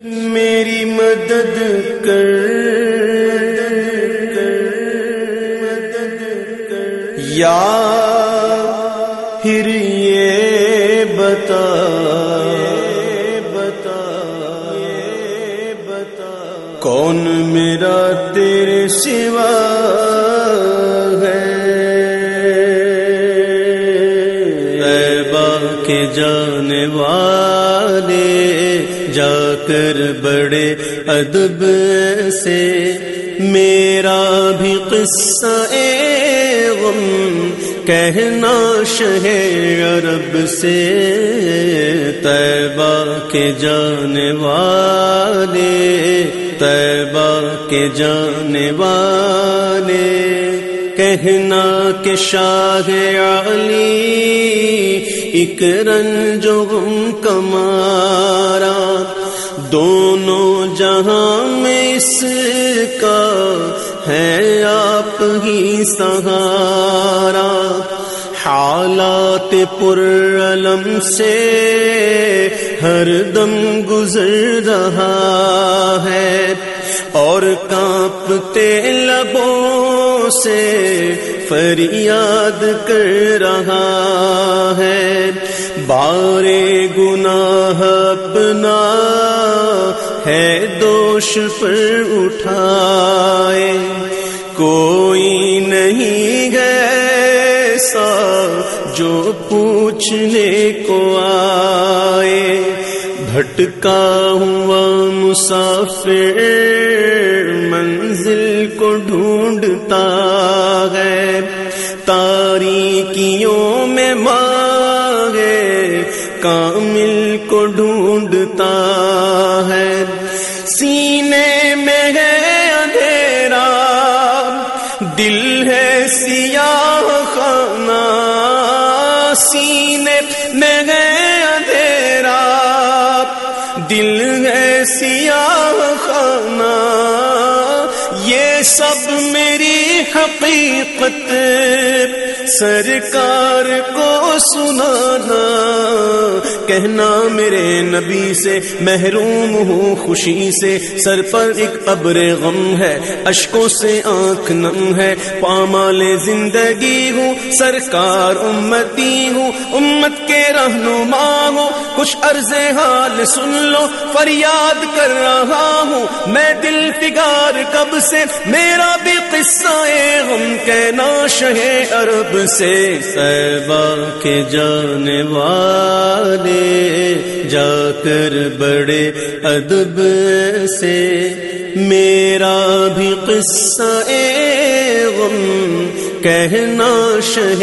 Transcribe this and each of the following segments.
میری مدد کر۔ یا پھر یہ بتا۔ بتا بتا کون میرا تیرے سوا؟ جا کر بڑے ادب سے، میرا بھی قصہ اے غم، کہنا شہ عرب سے، طیبہ کے جانے والے، طیبہ کے جانے والے۔ کہنا کہ شاہ علی، ایک رنجو غم کمارا دونوں جہاں میں اس کا ہے آپ ہی سہارا۔ حالات پر علم سے ہر دم گزر رہا ہے اور کانپتے لبوں سے فریاد کر رہا ہے۔ بارے گناہ اپنا ہے دوش پر اٹھائے۔ کوئی نہیں ایسا جو پوچھنے کو آئے۔ بھٹکا ہوا مسافر منزل کو ڈھونڈتا ہے۔ تاریکیوں میں مانگے کامل کو ڈھونڈتا ہے۔ سینے میں ہے اندھیرا، دل ہے سیاہ خانہ۔ سینے میں ہے اندھیرا، دل ہے سیاہ خانہ۔ یہ سب میری حقیقت، سرکار کو سنانا، کہنا میرے نبی سے محروم ہوں، خوشی سے سر پر ایک ابر غم ہے، اشکوں سے آنکھ نم ہے، پامال زندگی ہوں، سرکار امتی ہوں، امت کے رہنما ہوں، کچھ عرض حال سن لو، فریاد کر رہا ہوں، میں دل فگار کب سے میرا بھی قصہ غم کہنا شہ عرب سے سیبا کے جانے والے، جا کر بڑے ادب سے۔ میرا بھی قصہ غم کہنا شہ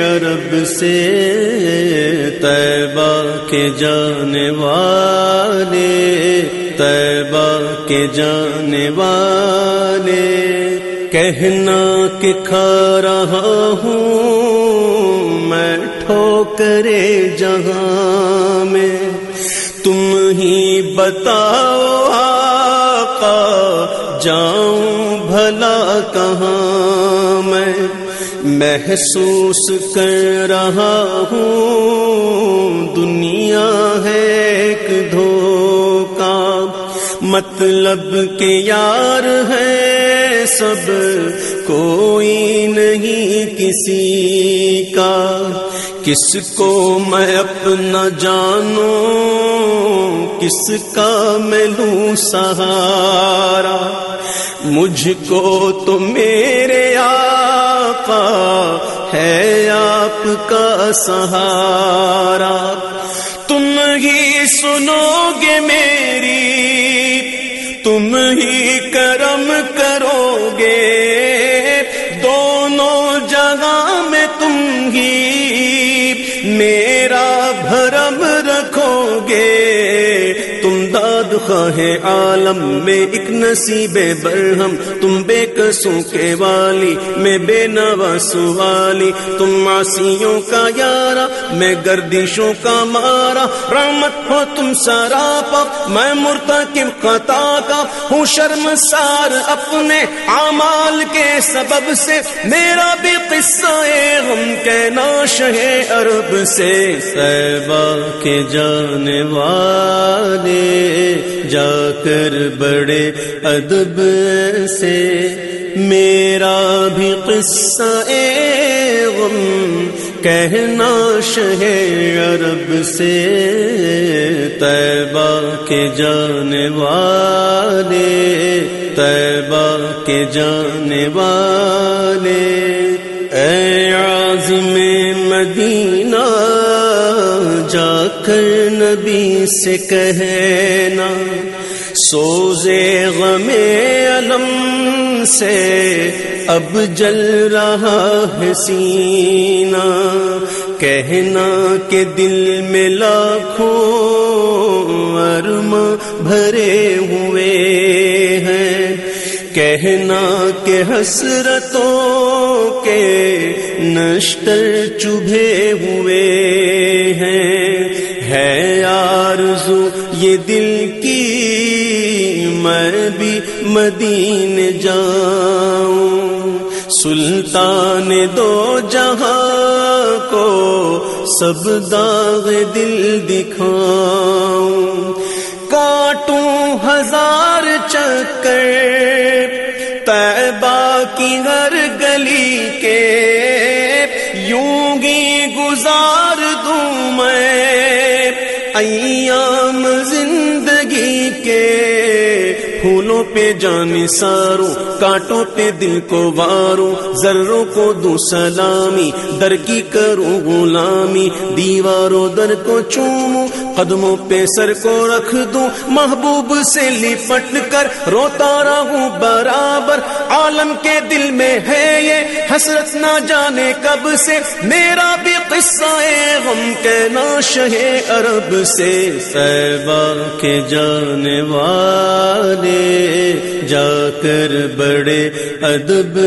عرب سے طیبہ کے جانے والے، طیبہ کے جانے والے۔ کہنا کہ کھا رہا ہوں میں ٹھوکرے جہاں میں، تم ہی بتاؤ آقا جاؤں بھلا کہاں میں محسوس کر رہا ہوں؟ دنیا ہے ایک دھوکا مطلب کہ یار ہے سب، کوئی نہیں کسی کا۔ کس کو میں اپنا جانوں؟ کس کا میں لوں سہارا؟ مجھ کو تو میرے آقا ہے آپ کا سہارا۔ تم ہی سنو گے میری، تم ہی کرم کرو گے دونوں جگہ میں تم ہی خواہ عالم میں ایک نصیب برہم، تم بے قصوں کے والی، میں بے نوا سوالی تم معصیوں کا یارا میں گردشوں کا مارا رحمت ہو تم سراپا میں مرتکب خطا کا ہوں شرم سار اپنے اعمال کے سبب سے میرا بھی قصہ غم کہنا شہ عرب سے۔ سیبا کے جانے والے جا کر بڑے ادب سے، میرا بھی قصہ اے غم، کہنا شہ عرب سے، طیبہ کے جانے والے، طیبہ کے جانے والے۔ اے عظم مدینہ، جا کر نبی سے کہنا سوزے غم علم سے اب جل رہا ہے سینہ۔ کہنا کہ دل میں لاکھوں ارم بھرے ہوئے ہیں۔ کہنا کہ حسرتوں کے نشتر چبھے ہوئے ہیں۔ ہے آرزو یہ دل کی میں بھی مدین جاؤں۔ سلطان دو جہاں کو سب داغ دل دکھاؤں۔ کاٹوں ہزار چکر تیبا کی ہر گلی کے ایام زندگی کے پھولوں پہ جان سارو کاٹوں پہ دل کو وارو ذروں کو دو سلامی، در کی کروں غلامی، دیواروں در کو چوموں قدموں پہ سر کو رکھ دوں، محبوب سے لپٹ کر روتا رہوں برابر۔ عالم کے دل میں ہے یہ حسرت نہ جانے کب سے۔ میرا بھی قصہ غم کہنا شہ عرب سے۔ سیبا کے جانے والے جا کر بڑے ادب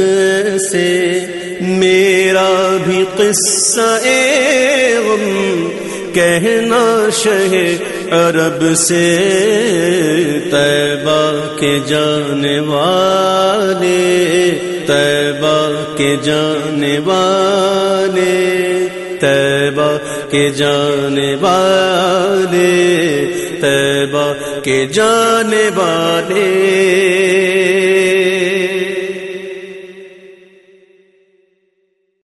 سے۔ میرا بھی قصہ غم کہنا شہ عرب سے طیبہ کے جانے والے، طیبہ کے جانے والے، طیبہ کے جانے والے، طیبہ کے جانے والے۔